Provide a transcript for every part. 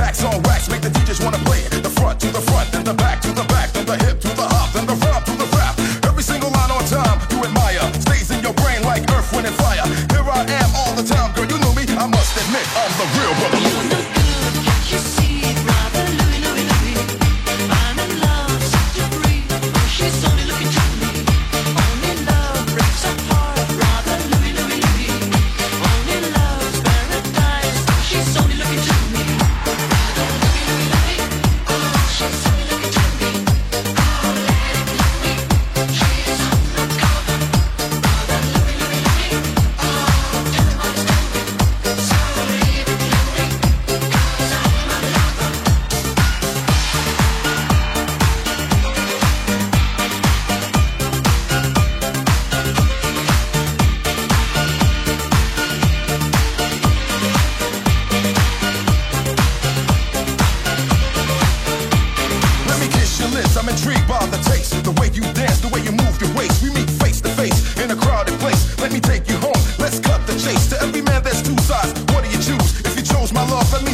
Tax on wax, make the DJ's wanna play it. The front to the front, then the back to the back, then the hip to the hop, then the rap to the rap. Every single line on time you admire stays in your brain like earth, wind, and fire. Here I am all the time, girl, you know me. I must admit, I'm the real brother.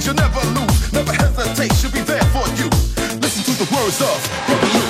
You'll never lose. Never hesitate, she'll be there for you. Listen to the words of